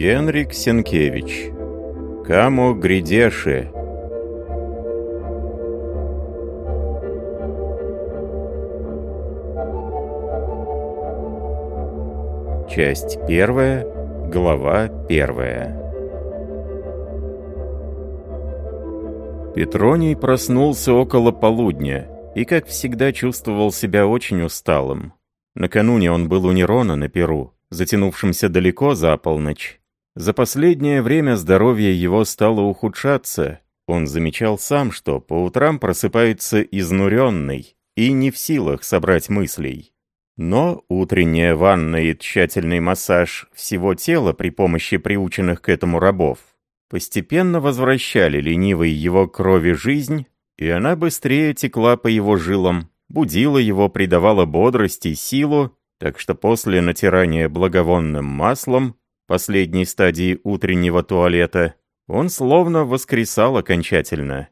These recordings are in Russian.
Генрик Сенкевич. Камо Гридеши. Часть первая, глава первая. Петроний проснулся около полудня и, как всегда, чувствовал себя очень усталым. Накануне он был у Нерона на Перу, затянувшемся далеко за полночь. За последнее время здоровье его стало ухудшаться. Он замечал сам, что по утрам просыпается изнуренный и не в силах собрать мыслей. Но утренняя ванна и тщательный массаж всего тела при помощи приученных к этому рабов постепенно возвращали ленивой его крови жизнь, и она быстрее текла по его жилам, будила его, придавала бодрость и силу, так что после натирания благовонным маслом, последней стадии утреннего туалета, он словно воскресал окончательно.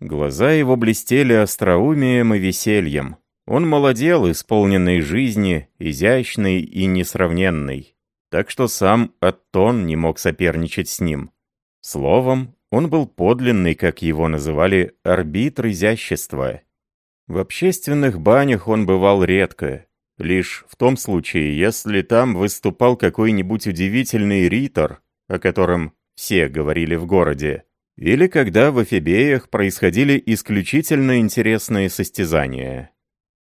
Глаза его блестели остроумием и весельем. Он молодел, исполненный жизни, изящный и несравненный. Так что сам Аттон не мог соперничать с ним. Словом, он был подлинный, как его называли, арбитр изящества. В общественных банях он бывал редко, лишь в том случае, если там выступал какой-нибудь удивительный ритор, о котором все говорили в городе, или когда в Эфебеях происходили исключительно интересные состязания.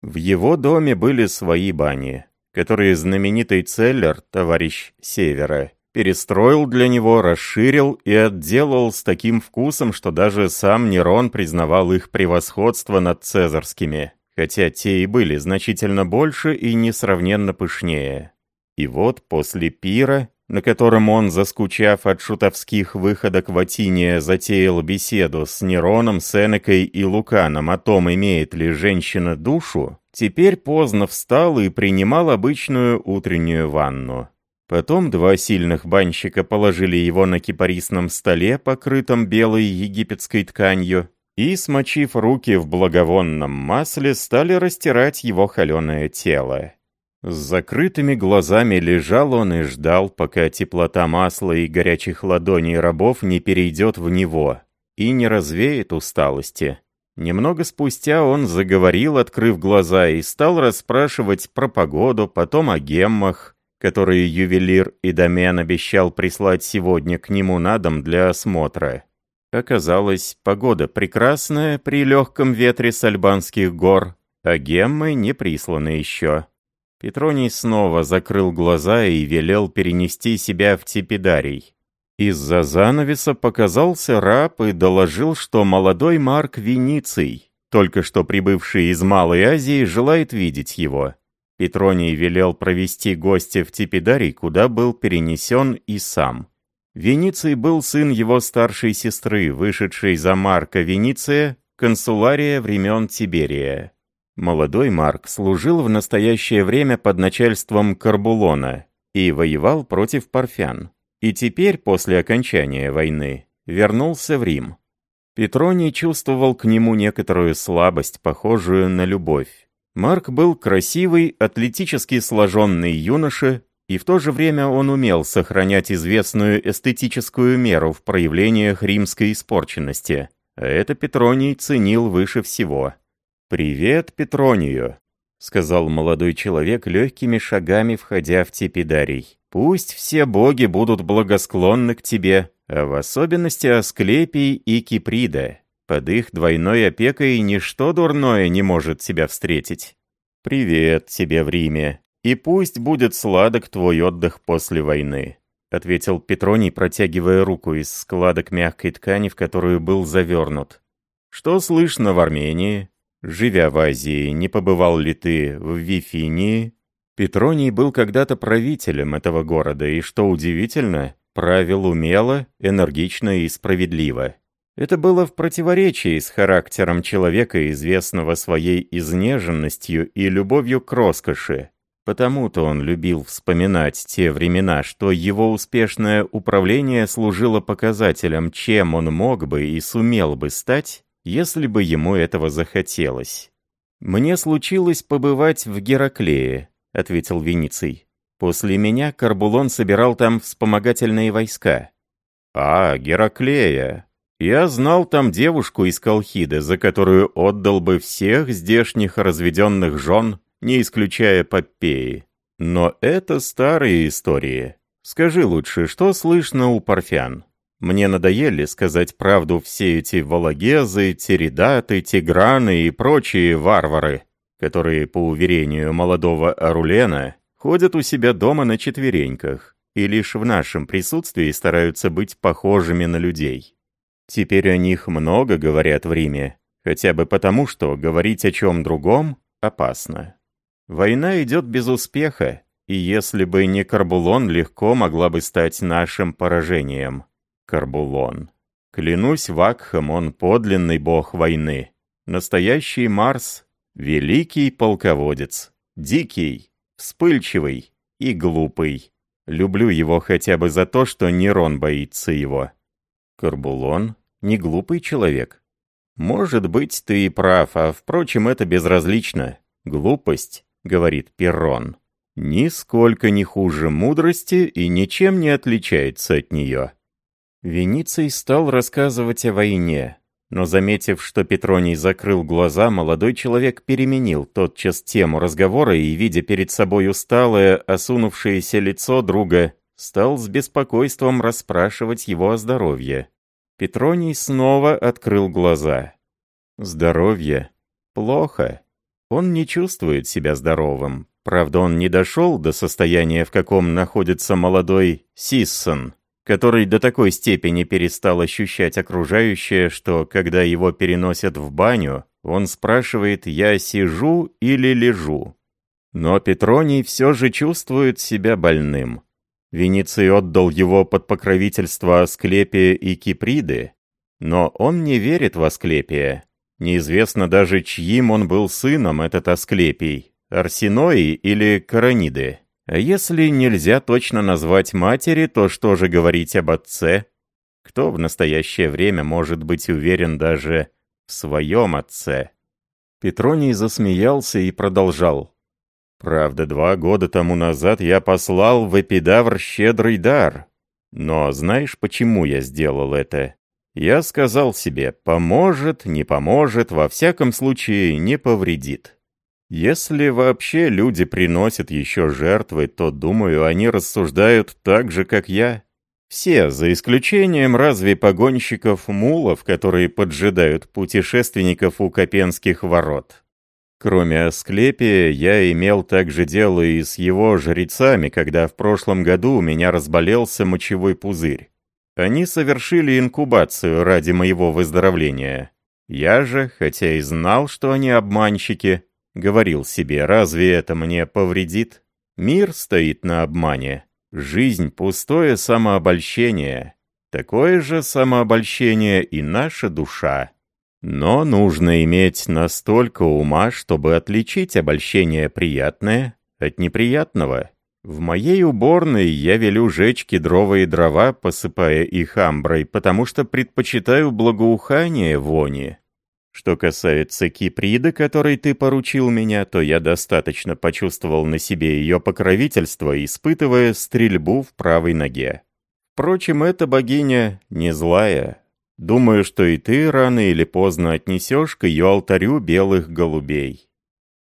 В его доме были свои бани, которые знаменитый Целлер, товарищ Севера, перестроил для него, расширил и отделал с таким вкусом, что даже сам Нерон признавал их превосходство над цезарскими, хотя те и были значительно больше и несравненно пышнее. И вот после пира, на котором он, заскучав от шутовских выходок в Атине, затеял беседу с Нероном, Сенекой и Луканом о том, имеет ли женщина душу, теперь поздно встал и принимал обычную утреннюю ванну. Потом два сильных банщика положили его на кипарисном столе, покрытом белой египетской тканью, и, смочив руки в благовонном масле, стали растирать его холеное тело. С закрытыми глазами лежал он и ждал, пока теплота масла и горячих ладоней рабов не перейдет в него и не развеет усталости. Немного спустя он заговорил, открыв глаза, и стал расспрашивать про погоду, потом о геммах, которые ювелир и домен обещал прислать сегодня к нему на дом для осмотра. Оказалось, погода прекрасная при легком ветре с альбанских гор, а геммы не присланы еще. Петроний снова закрыл глаза и велел перенести себя в Типидарий. Из-за занавеса показался раб и доложил, что молодой Марк Вениций, только что прибывший из Малой Азии, желает видеть его. Петроний велел провести гостя в Типидарий, куда был перенесен и сам. Вениций был сын его старшей сестры, вышедшей за Марка Вениция, консулария времен Тиберия. Молодой Марк служил в настоящее время под начальством Карбулона и воевал против парфян. И теперь, после окончания войны, вернулся в Рим. Петроний чувствовал к нему некоторую слабость, похожую на любовь. Марк был красивый, атлетически сложенный юноша, и в то же время он умел сохранять известную эстетическую меру в проявлениях римской испорченности. А это Петроний ценил выше всего. «Привет, Петронию», — сказал молодой человек легкими шагами, входя в Тепидарий. «Пусть все боги будут благосклонны к тебе, а в особенности Асклепий и Киприда. Под их двойной опекой ничто дурное не может тебя встретить. Привет тебе в Риме, и пусть будет сладок твой отдых после войны», — ответил Петроний, протягивая руку из складок мягкой ткани, в которую был завернут. «Что слышно в Армении? Живя в Азии, не побывал ли ты в Вифинии?» Петроний был когда-то правителем этого города, и, что удивительно, правил умело, энергично и справедливо. Это было в противоречии с характером человека, известного своей изнеженностью и любовью к роскоши. Потому-то он любил вспоминать те времена, что его успешное управление служило показателем, чем он мог бы и сумел бы стать, если бы ему этого захотелось. «Мне случилось побывать в Гераклее», — ответил Вениций. После меня Карбулон собирал там вспомогательные войска. А, Гераклея. Я знал там девушку из Колхиды, за которую отдал бы всех здешних разведенных жен, не исключая Попеи. Но это старые истории. Скажи лучше, что слышно у парфян? Мне надоели сказать правду все эти валагезы, теридаты, тиграны и прочие варвары, которые, по уверению молодого Арулена, ходят у себя дома на четвереньках и лишь в нашем присутствии стараются быть похожими на людей. Теперь о них много говорят в Риме, хотя бы потому, что говорить о чем другом опасно. Война идет без успеха, и если бы не Карбулон, легко могла бы стать нашим поражением. Карбулон. Клянусь Вакхом, он подлинный бог войны. Настоящий Марс — великий полководец. Дикий, вспыльчивый и глупый. Люблю его хотя бы за то, что Нерон боится его. Карбулон — не глупый человек. Может быть, ты и прав, а впрочем, это безразлично. Глупость, говорит Перрон, нисколько не хуже мудрости и ничем не отличается от нее. Вениций стал рассказывать о войне, но заметив, что Петроний закрыл глаза, молодой человек переменил тотчас тему разговора и, видя перед собой усталое, осунувшееся лицо друга, стал с беспокойством расспрашивать его о здоровье. Петроний снова открыл глаза. Здоровье? Плохо. Он не чувствует себя здоровым. Правда, он не дошел до состояния, в каком находится молодой Сиссон который до такой степени перестал ощущать окружающее, что, когда его переносят в баню, он спрашивает «я сижу или лежу?». Но Петроний все же чувствует себя больным. Вениций отдал его под покровительство Асклепия и Киприды, но он не верит в Асклепия. Неизвестно даже, чьим он был сыном, этот Асклепий, Арсенои или Караниды. А если нельзя точно назвать матери, то что же говорить об отце? Кто в настоящее время может быть уверен даже в своем отце? Петроний засмеялся и продолжал. Правда, два года тому назад я послал в Эпидавр щедрый дар. Но знаешь, почему я сделал это? Я сказал себе, поможет, не поможет, во всяком случае не повредит. Если вообще люди приносят еще жертвы, то, думаю, они рассуждают так же, как я. Все, за исключением разве погонщиков-мулов, которые поджидают путешественников у Копенских ворот. Кроме Асклепия, я имел также дело и с его жрецами, когда в прошлом году у меня разболелся мочевой пузырь. Они совершили инкубацию ради моего выздоровления. Я же, хотя и знал, что они обманщики, Говорил себе, разве это мне повредит? Мир стоит на обмане. Жизнь — пустое самообольщение. Такое же самообольщение и наша душа. Но нужно иметь настолько ума, чтобы отличить обольщение приятное от неприятного. В моей уборной я велю жечь кедровые дрова, посыпая их амброй, потому что предпочитаю благоухание вони. Что касается Киприды, которой ты поручил меня, то я достаточно почувствовал на себе ее покровительство, испытывая стрельбу в правой ноге. Впрочем, эта богиня не злая. Думаю, что и ты рано или поздно отнесешь к ее алтарю белых голубей.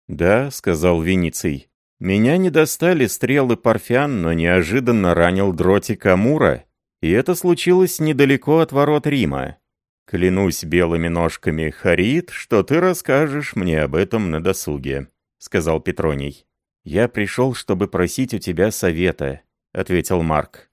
«Да», — сказал Вениций, — «меня не достали стрелы парфян, но неожиданно ранил дротик Амура, и это случилось недалеко от ворот Рима. «Клянусь белыми ножками, Харит, что ты расскажешь мне об этом на досуге», — сказал Петроний. «Я пришел, чтобы просить у тебя совета», — ответил Марк.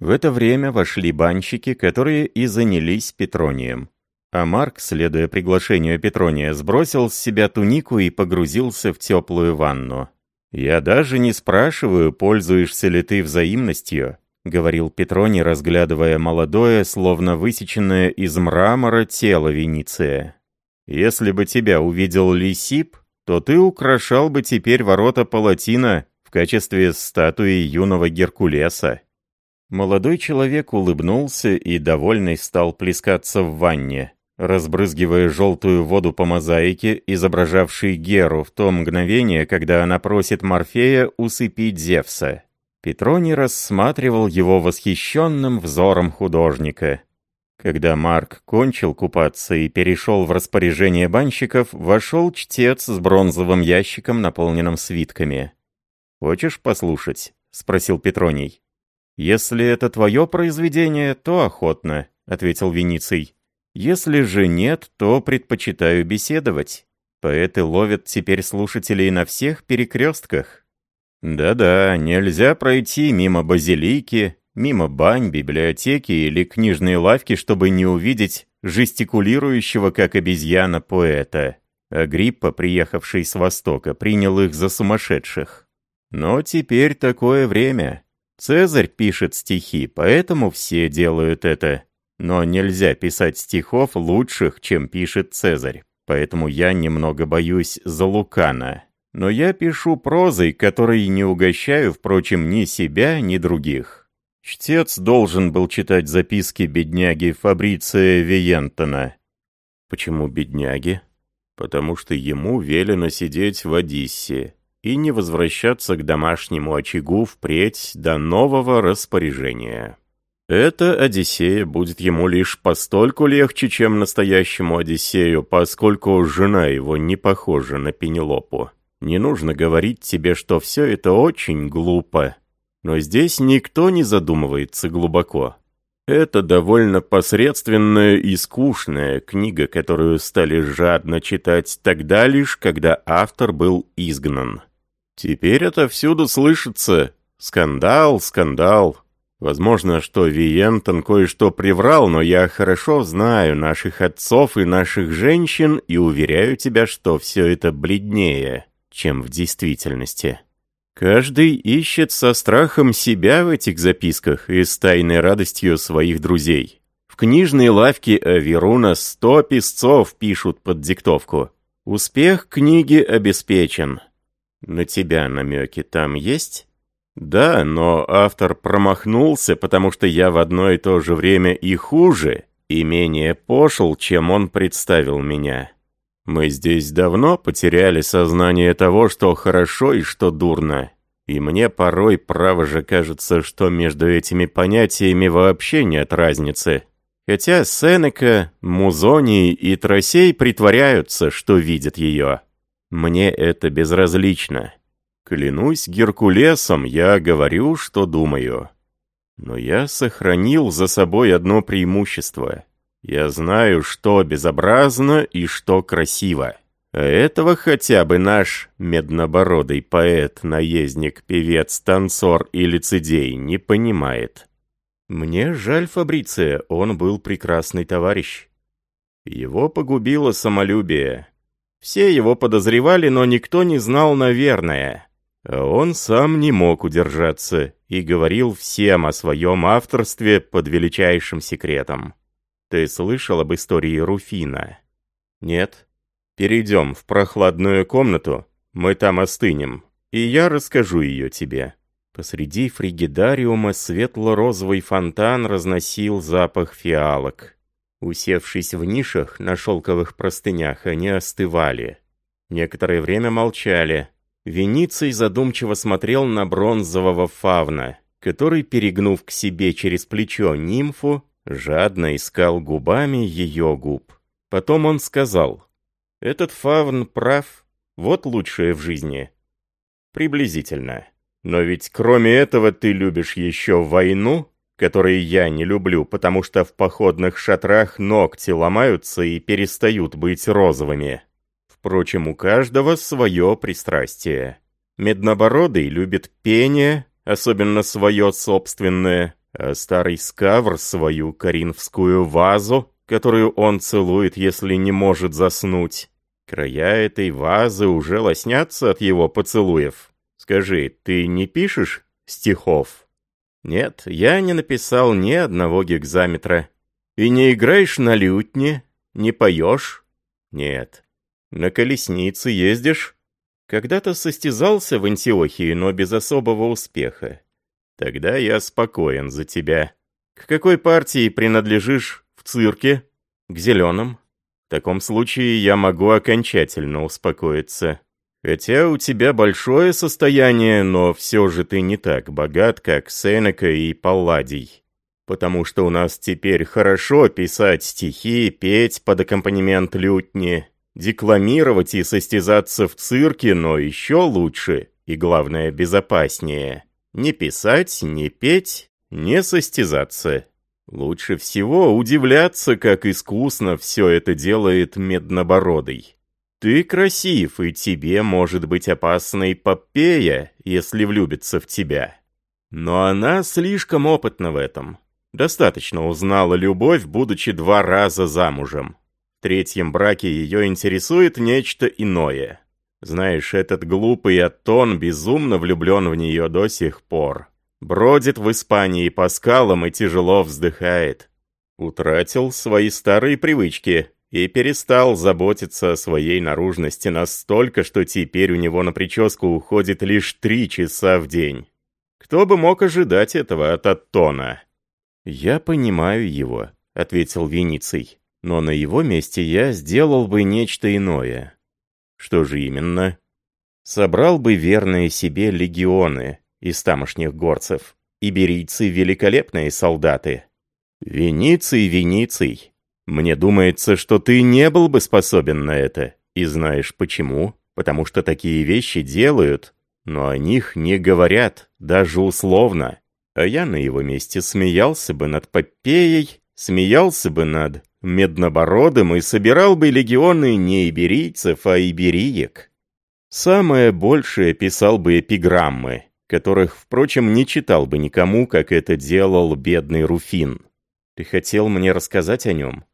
В это время вошли банщики, которые и занялись Петронием. А Марк, следуя приглашению Петрония, сбросил с себя тунику и погрузился в теплую ванну. «Я даже не спрашиваю, пользуешься ли ты взаимностью», — говорил Петроний, разглядывая молодое, словно высеченное из мрамора тело Вениция. «Если бы тебя увидел Лисип, то ты украшал бы теперь ворота Палатина в качестве статуи юного Геркулеса». Молодой человек улыбнулся и, довольный, стал плескаться в ванне, разбрызгивая желтую воду по мозаике, изображавшей Геру в то мгновение, когда она просит Морфея усыпить Зевса. Петроний рассматривал его восхищенным взором художника. Когда Марк кончил купаться и перешел в распоряжение банщиков, вошел чтец с бронзовым ящиком, наполненным свитками. «Хочешь послушать?» — спросил Петроний. «Если это твое произведение, то охотно», — ответил Вениций. «Если же нет, то предпочитаю беседовать. Поэты ловят теперь слушателей на всех перекрестках». «Да-да, нельзя пройти мимо базилики, мимо бань, библиотеки или книжной лавки, чтобы не увидеть жестикулирующего, как обезьяна, поэта. Агриппа, приехавший с Востока, принял их за сумасшедших. Но теперь такое время. Цезарь пишет стихи, поэтому все делают это. Но нельзя писать стихов лучших, чем пишет Цезарь. Поэтому я немного боюсь за Лукана. Но я пишу прозой, которой не угощаю, впрочем, ни себя, ни других. Чтец должен был читать записки бедняги Фабриция Виентона. Почему бедняги? Потому что ему велено сидеть в Одиссе и не возвращаться к домашнему очагу впредь до нового распоряжения. Эта Одиссея будет ему лишь постольку легче, чем настоящему Одиссею, поскольку жена его не похожа на Пенелопу. Не нужно говорить тебе, что все это очень глупо. Но здесь никто не задумывается глубоко. Это довольно посредственная и скучная книга, которую стали жадно читать тогда лишь, когда автор был изгнан. Теперь это всюду слышится «скандал, скандал». Возможно, что Виентон кое-что приврал, но я хорошо знаю наших отцов и наших женщин и уверяю тебя, что все это бледнее, чем в действительности. Каждый ищет со страхом себя в этих записках и с тайной радостью своих друзей. В книжной лавке Аверуна сто песцов пишут под диктовку. Успех книги обеспечен. На тебя намеки там есть? Да, но автор промахнулся, потому что я в одно и то же время и хуже, и менее пошел, чем он представил меня. Мы здесь давно потеряли сознание того, что хорошо и что дурно. И мне порой, право же, кажется, что между этими понятиями вообще нет разницы. Хотя Сенека, Музоний и Тросей притворяются, что видят ее. Мне это безразлично. Клянусь Геркулесом, я говорю, что думаю. Но я сохранил за собой одно преимущество. Я знаю, что безобразно и что красиво. А этого хотя бы наш меднобородый поэт, наездник, певец, танцор и лицедей не понимает. Мне жаль Фабриция, он был прекрасный товарищ. Его погубило самолюбие. Все его подозревали, но никто не знал, наверное. Он сам не мог удержаться и говорил всем о своем авторстве под величайшим секретом. Ты слышал об истории Руфина? Нет? Перейдем в прохладную комнату, мы там остынем, и я расскажу ее тебе». Посреди фригидариума светло-розовый фонтан разносил запах фиалок. Усевшись в нишах на шелковых простынях, они остывали. Некоторое время молчали. Вениций задумчиво смотрел на бронзового фавна, который, перегнув к себе через плечо нимфу, Жадно искал губами ее губ. Потом он сказал, «Этот фавн прав, вот лучшее в жизни». Приблизительно. Но ведь кроме этого ты любишь еще войну, которую я не люблю, потому что в походных шатрах ногти ломаются и перестают быть розовыми. Впрочем, у каждого свое пристрастие. Меднобородый любит пение, особенно свое собственное, а старый скавр свою коринфскую вазу, которую он целует, если не может заснуть. Края этой вазы уже лоснятся от его поцелуев. Скажи, ты не пишешь стихов? Нет, я не написал ни одного гекзаметра. И не играешь на лютне, не поешь? Нет. На колеснице ездишь? Когда-то состязался в Антиохии, но без особого успеха. Тогда я спокоен за тебя. К какой партии принадлежишь в цирке? К зеленым? В таком случае я могу окончательно успокоиться. Хотя у тебя большое состояние, но все же ты не так богат, как Сенека и Палладий. Потому что у нас теперь хорошо писать стихи, петь под аккомпанемент лютни, декламировать и состязаться в цирке, но еще лучше и, главное, безопаснее. Не писать, не петь, не состязаться. Лучше всего удивляться, как искусно все это делает Меднобородый. Ты красив, и тебе может быть опасной Попея, если влюбится в тебя. Но она слишком опытна в этом. Достаточно узнала любовь, будучи два раза замужем. Третьем браке ее интересует нечто иное. Знаешь, этот глупый Атон безумно влюблен в нее до сих пор. Бродит в Испании по скалам и тяжело вздыхает. Утратил свои старые привычки и перестал заботиться о своей наружности настолько, что теперь у него на прическу уходит лишь три часа в день. Кто бы мог ожидать этого от Аттона? «Я понимаю его», — ответил Вениций. «Но на его месте я сделал бы нечто иное». «Что же именно?» «Собрал бы верные себе легионы, из тамошних горцев. Иберийцы — великолепные солдаты. Вениций, Вениций, мне думается, что ты не был бы способен на это. И знаешь почему? Потому что такие вещи делают, но о них не говорят, даже условно. А я на его месте смеялся бы над Попеей, смеялся бы над Меднобородым и собирал бы легионы не иберийцев, а ибериек. Самое большее писал бы эпиграммы, которых, впрочем, не читал бы никому, как это делал бедный Руфин. Ты хотел мне рассказать о нем?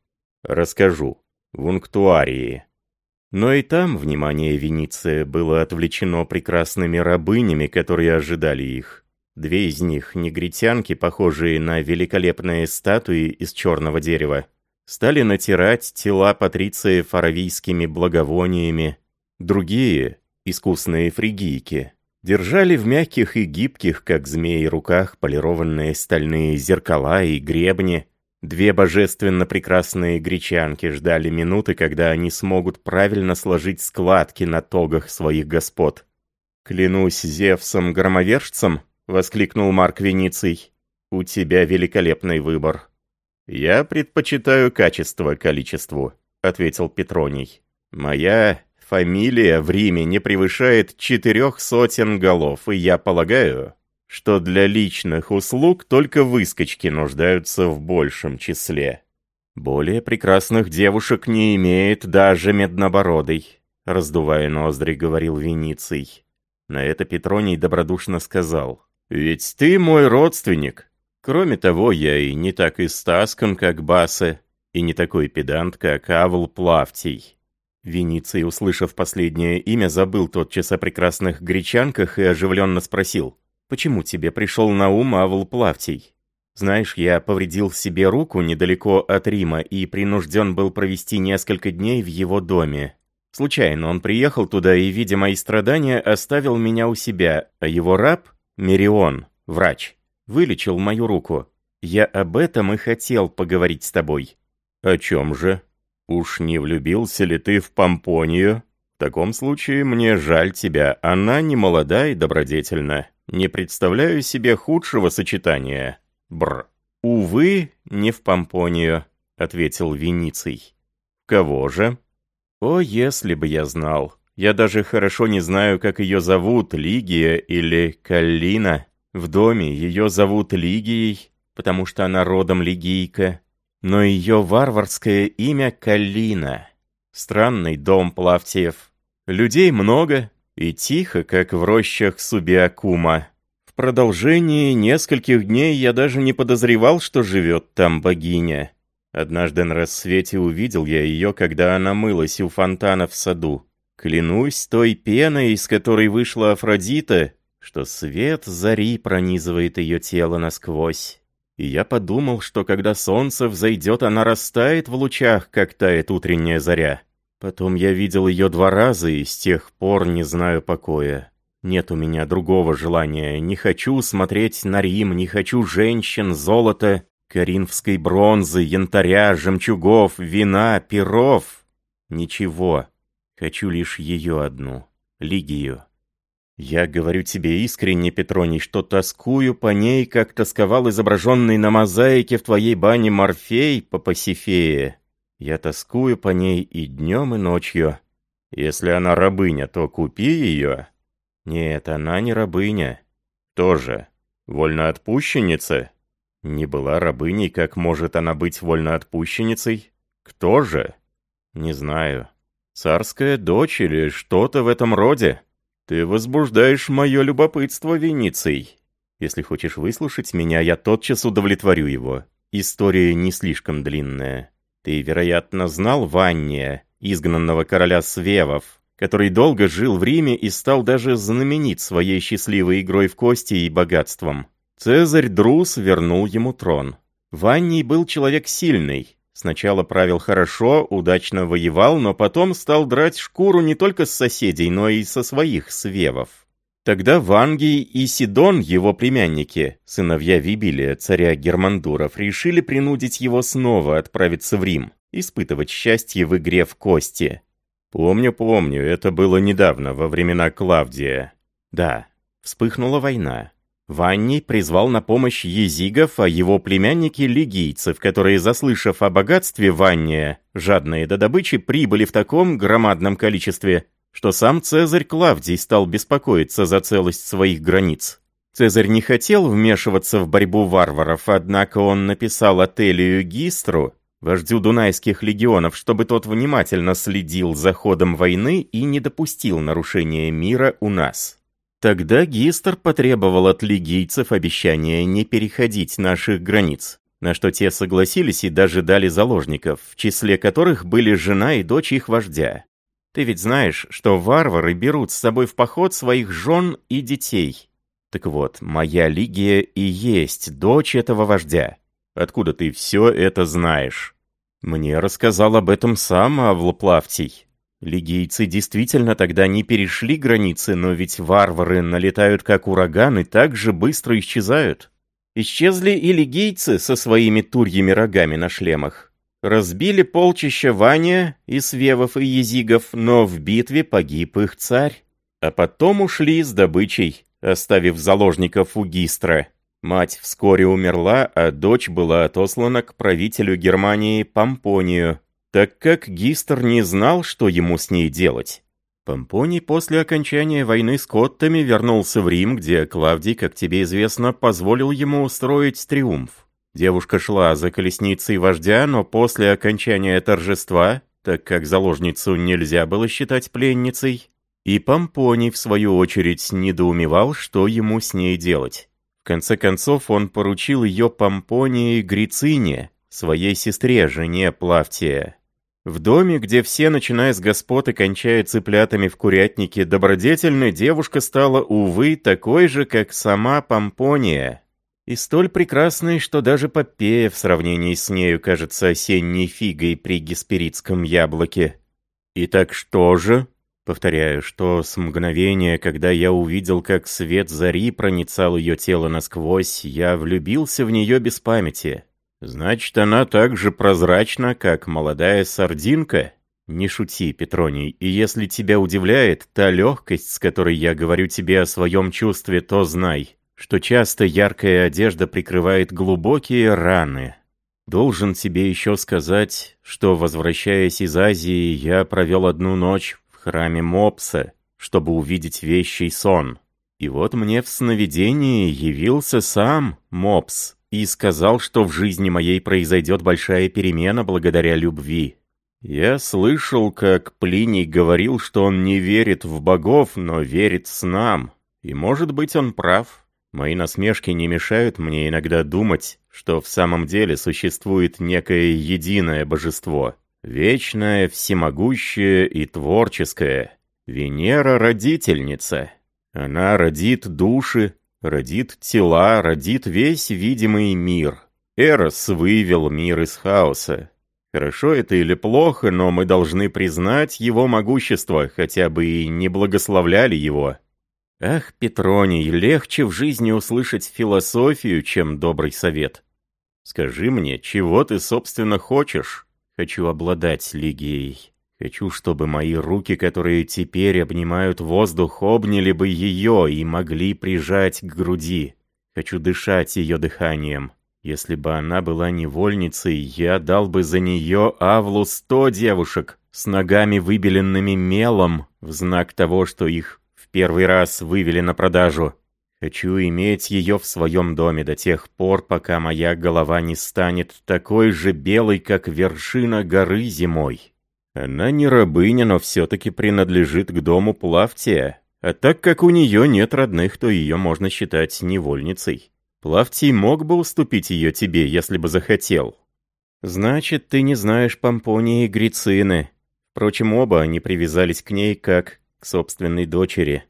Расскажу. В Унктуарии. Но и там внимание Венеции было отвлечено прекрасными рабынями, которые ожидали их. Две из них, негритянки, похожие на великолепные статуи из черного дерева, стали натирать тела патрициев аравийскими благовониями. Другие, искусные фригийки, Держали в мягких и гибких, как змеи, руках полированные стальные зеркала и гребни. Две божественно прекрасные гречанки ждали минуты, когда они смогут правильно сложить складки на тогах своих господ. «Клянусь Зевсом-громовержцем!» — воскликнул Марк Вениций. «У тебя великолепный выбор». «Я предпочитаю качество количеству», — ответил Петроний. «Моя Фамилия в Риме не превышает четырех сотен голов, и я полагаю, что для личных услуг только выскочки нуждаются в большем числе. Более прекрасных девушек не имеет даже Меднобородый, раздувая ноздри, говорил Вениций. На это Петроний добродушно сказал, «Ведь ты мой родственник. Кроме того, я и не так истаскан, как Басе, и не такой педант, как Авл Плавтий. Вениций, услышав последнее имя, забыл тотчас о прекрасных гречанках и оживленно спросил, «Почему тебе пришел на ум Авл Плавтий? Знаешь, я повредил себе руку недалеко от Рима и принужден был провести несколько дней в его доме. Случайно он приехал туда и, видя мои страдания, оставил меня у себя, а его раб, Мерион, врач, вылечил мою руку. Я об этом и хотел поговорить с тобой». «О чем же?» «Уж не влюбился ли ты в Помпонию? В таком случае мне жаль тебя, она не молода и добродетельна. Не представляю себе худшего сочетания. Бр. Увы, не в Помпонию», — ответил Вениций. «Кого же?» «О, если бы я знал. Я даже хорошо не знаю, как ее зовут, Лигия или Каллина. В доме ее зовут Лигией, потому что она родом лигийка но ее варварское имя Калина. Странный дом Плавтиев. Людей много и тихо, как в рощах Субиакума. В продолжении нескольких дней я даже не подозревал, что живет там богиня. Однажды на рассвете увидел я ее, когда она мылась у фонтана в саду. Клянусь той пеной, из которой вышла Афродита, что свет зари пронизывает ее тело насквозь и я подумал, что когда солнце взойдет, она растает в лучах, как тает утренняя заря. Потом я видел ее два раза, и с тех пор не знаю покоя. Нет у меня другого желания. Не хочу смотреть на Рим, не хочу женщин, золота, коринфской бронзы, янтаря, жемчугов, вина, перов. Ничего. Хочу лишь ее одну. Лигию. Я говорю тебе искренне, Петроний, что тоскую по ней, как тосковал изображенный на мозаике в твоей бане Морфей по Пасифее. Я тоскую по ней и днем, и ночью. Если она рабыня, то купи ее. Нет, она не рабыня. Тоже. Вольноотпущенница? Не была рабыней, как может она быть вольноотпущенницей? Кто же? Не знаю. Царская дочь или что-то в этом роде? Ты возбуждаешь мое любопытство, Вениций. Если хочешь выслушать меня, я тотчас удовлетворю его. История не слишком длинная. Ты, вероятно, знал Ванния, изгнанного короля Свевов, который долго жил в Риме и стал даже знаменит своей счастливой игрой в кости и богатством. Цезарь Друс вернул ему трон. Ванний был человек сильный, Сначала правил хорошо, удачно воевал, но потом стал драть шкуру не только с соседей, но и со своих свевов. Тогда Вангий и Сидон, его племянники, сыновья Вибилия, царя Германдуров, решили принудить его снова отправиться в Рим, испытывать счастье в игре в кости. Помню, помню, это было недавно, во времена Клавдия. Да, вспыхнула война. Ванний призвал на помощь езигов, а его племянники — лигийцев, которые, заслышав о богатстве Ванния, жадные до добычи, прибыли в таком громадном количестве, что сам Цезарь Клавдий стал беспокоиться за целость своих границ. Цезарь не хотел вмешиваться в борьбу варваров, однако он написал Ателию Гистру, вождю дунайских легионов, чтобы тот внимательно следил за ходом войны и не допустил нарушения мира у нас. Тогда Гистер потребовал от лигийцев обещания не переходить наших границ, на что те согласились и даже дали заложников, в числе которых были жена и дочь их вождя. Ты ведь знаешь, что варвары берут с собой в поход своих жен и детей. Так вот, моя Лигия и есть дочь этого вождя. Откуда ты все это знаешь? Мне рассказал об этом сам Авлоплавтий. Лигийцы действительно тогда не перешли границы, но ведь варвары налетают как ураган и так же быстро исчезают. Исчезли и лигийцы со своими турьями рогами на шлемах. Разбили полчища Ваня и Свевов и Езигов, но в битве погиб их царь. А потом ушли с добычей, оставив заложников у Гистра. Мать вскоре умерла, а дочь была отослана к правителю Германии Помпонию, так как Гистер не знал, что ему с ней делать. Помпоний после окончания войны с Коттами вернулся в Рим, где Клавдий, как тебе известно, позволил ему устроить триумф. Девушка шла за колесницей вождя, но после окончания торжества, так как заложницу нельзя было считать пленницей, и Помпоний, в свою очередь, недоумевал, что ему с ней делать. В конце концов, он поручил ее Помпонии Грицине, своей сестре, жене Плавтия. В доме, где все, начиная с господ и кончая цыплятами в курятнике, добродетельная девушка стала, увы, такой же, как сама Помпония, и столь прекрасной, что даже Попея в сравнении с нею кажется осенней фигой при гесперидском яблоке. «Итак что же?» Повторяю, что с мгновения, когда я увидел, как свет зари проницал ее тело насквозь, я влюбился в нее без памяти. «Значит, она так же прозрачна, как молодая сардинка?» «Не шути, Петроний, и если тебя удивляет та легкость, с которой я говорю тебе о своем чувстве, то знай, что часто яркая одежда прикрывает глубокие раны. Должен тебе еще сказать, что, возвращаясь из Азии, я провел одну ночь в храме Мопса, чтобы увидеть вещий сон. И вот мне в сновидении явился сам Мопс, и сказал, что в жизни моей произойдет большая перемена благодаря любви. Я слышал, как Плиний говорил, что он не верит в богов, но верит снам. И, может быть, он прав. Мои насмешки не мешают мне иногда думать, что в самом деле существует некое единое божество. Вечное, всемогущее и творческое. Венера-родительница. Она родит души, родит тела, родит весь видимый мир. Эрос вывел мир из хаоса. Хорошо это или плохо, но мы должны признать его могущество, хотя бы и не благословляли его. Ах, Петроний, легче в жизни услышать философию, чем добрый совет. Скажи мне, чего ты, собственно, хочешь? Хочу обладать Лигией. Хочу, чтобы мои руки, которые теперь обнимают воздух, обняли бы ее и могли прижать к груди. Хочу дышать ее дыханием. Если бы она была невольницей, я дал бы за нее Авлу сто девушек с ногами выбеленными мелом в знак того, что их в первый раз вывели на продажу. Хочу иметь ее в своем доме до тех пор, пока моя голова не станет такой же белой, как вершина горы зимой. Она не рабыня, но все-таки принадлежит к дому Плавтия, а так как у нее нет родных, то ее можно считать невольницей. Плавтий мог бы уступить ее тебе, если бы захотел. Значит, ты не знаешь Помпонии и Грицины. Впрочем, оба они привязались к ней как к собственной дочери.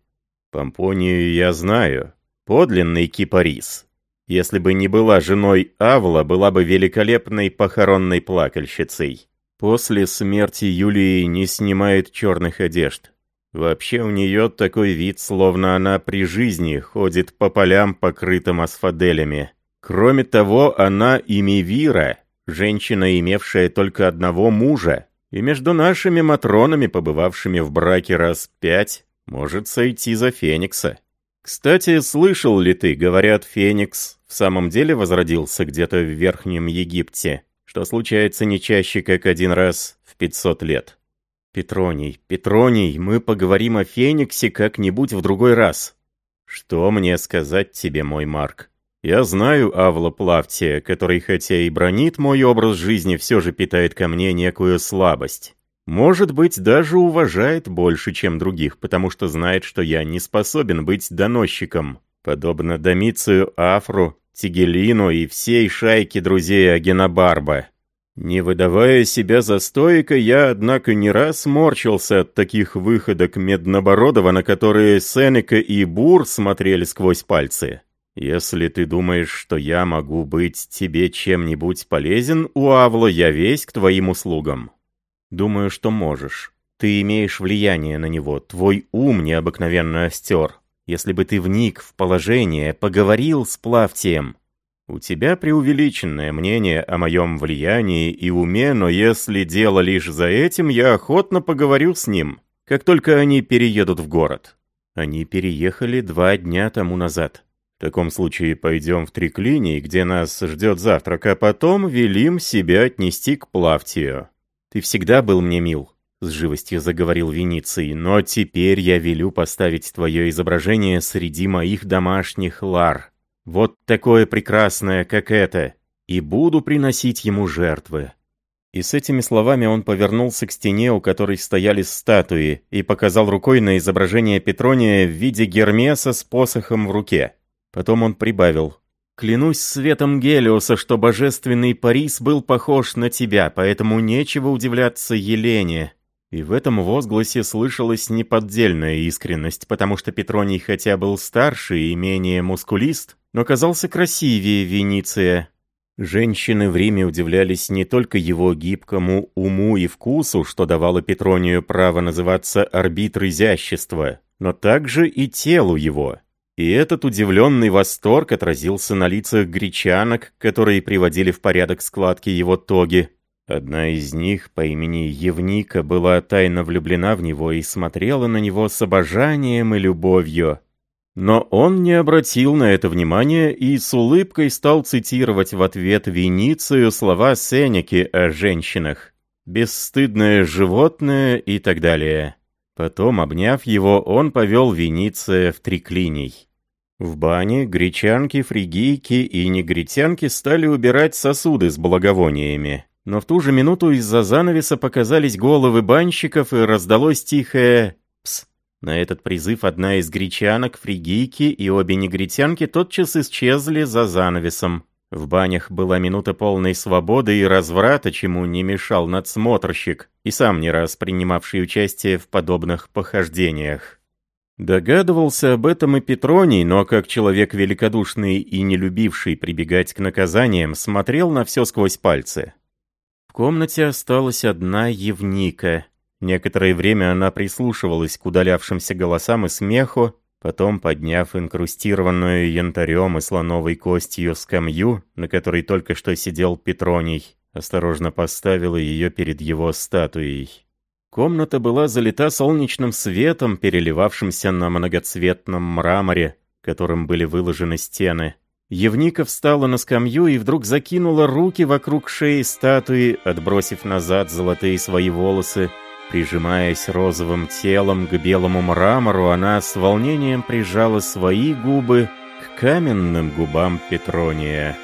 Помпонию я знаю, Подлинный кипарис. Если бы не была женой Авла, была бы великолепной похоронной плакальщицей. После смерти Юлии не снимает черных одежд. Вообще у нее такой вид, словно она при жизни ходит по полям, покрытым асфаделями. Кроме того, она имевира, женщина, имевшая только одного мужа, и между нашими матронами, побывавшими в браке раз пять, может сойти за Феникса. Кстати, слышал ли ты, говорят, Феникс в самом деле возродился где-то в Верхнем Египте, что случается не чаще, как один раз в 500 лет? Петроний, Петроний, мы поговорим о Фениксе как-нибудь в другой раз. Что мне сказать тебе, мой Марк? Я знаю Авла Плавтия, который хотя и бронит мой образ жизни, все же питает ко мне некую слабость. Может быть, даже уважает больше, чем других, потому что знает, что я не способен быть доносчиком. Подобно Домицию Афру, Тигелину и всей шайке друзей Агенобарба. Не выдавая себя за стоика, я, однако, не раз морчился от таких выходок Меднобородова, на которые Сенека и Бур смотрели сквозь пальцы. Если ты думаешь, что я могу быть тебе чем-нибудь полезен, у Авла я весь к твоим услугам. Думаю, что можешь. Ты имеешь влияние на него, твой ум необыкновенно остер. Если бы ты вник в положение, поговорил с Плавтием. У тебя преувеличенное мнение о моем влиянии и уме, но если дело лишь за этим, я охотно поговорю с ним, как только они переедут в город. Они переехали два дня тому назад. В таком случае пойдем в Триклиний, где нас ждет завтрак, а потом велим себя отнести к Плавтию. «Ты всегда был мне мил», — с живостью заговорил Вениций, «но теперь я велю поставить твое изображение среди моих домашних лар. Вот такое прекрасное, как это, и буду приносить ему жертвы». И с этими словами он повернулся к стене, у которой стояли статуи, и показал рукой на изображение Петрония в виде Гермеса с посохом в руке. Потом он прибавил Клянусь светом Гелиоса, что божественный Парис был похож на тебя, поэтому нечего удивляться Елене». И в этом возгласе слышалась неподдельная искренность, потому что Петроний хотя был старше и менее мускулист, но казался красивее Вениция. Женщины в Риме удивлялись не только его гибкому уму и вкусу, что давало Петронию право называться арбитр изящества, но также и телу его. И этот удивленный восторг отразился на лицах гречанок, которые приводили в порядок складки его тоги. Одна из них по имени Евника была тайно влюблена в него и смотрела на него с обожанием и любовью. Но он не обратил на это внимания и с улыбкой стал цитировать в ответ Веницию слова Сенеки о женщинах. «Бесстыдное животное» и так далее. Потом, обняв его, он повел Вениция в триклиний. В бане гречанки, фригийки и негритянки стали убирать сосуды с благовониями. Но в ту же минуту из-за занавеса показались головы банщиков и раздалось тихое «пс». На этот призыв одна из гречанок, фригийки и обе негритянки тотчас исчезли за занавесом. В банях была минута полной свободы и разврата, чему не мешал надсмотрщик, и сам не раз принимавший участие в подобных похождениях. Догадывался об этом и Петроний, но как человек великодушный и не любивший прибегать к наказаниям, смотрел на все сквозь пальцы. В комнате осталась одна Евника. Некоторое время она прислушивалась к удалявшимся голосам и смеху, потом, подняв инкрустированную янтарем и слоновой костью скамью, на которой только что сидел Петроний, осторожно поставила ее перед его статуей. Комната была залита солнечным светом, переливавшимся на многоцветном мраморе, которым были выложены стены. Евника встала на скамью и вдруг закинула руки вокруг шеи статуи, отбросив назад золотые свои волосы. Прижимаясь розовым телом к белому мрамору, она с волнением прижала свои губы к каменным губам Петрония.